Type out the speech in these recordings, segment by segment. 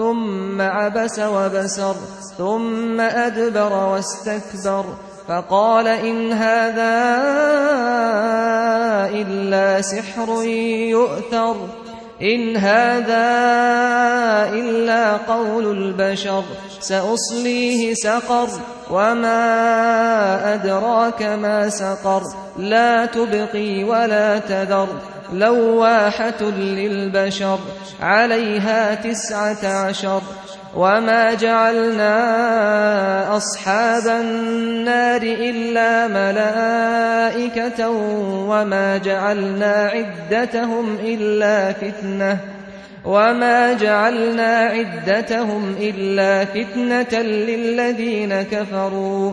ثم عبس وبسر ثم أدبر واستكبر فقال إن هذا إلا سحر يؤثر إن هذا إلا قول البشر سأصليه سقر وما أدراك ما سقر. لا تبقي ولا تذر لواحة للبشر عليها تسعة عشر وما جعلنا أصحاب النار إلا ملائكة وما جعلنا عدتهم إلا فتنة وما جعلنا عدتهم إلا فتنة للذين كفروا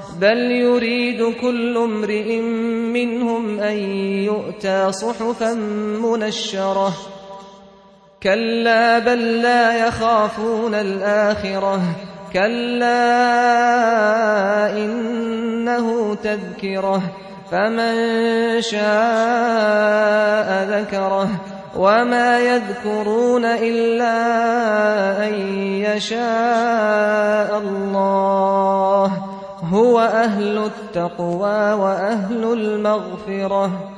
بل يريد كل امرئ منهم أن يؤتى صحفا منشرة كلا بل لا يخافون الآخرة كلا إنه تذكرة فمن شاء ذكره وما يذكرون إلا أن يشاء الله هو أهل التقوى وأهل المغفرة.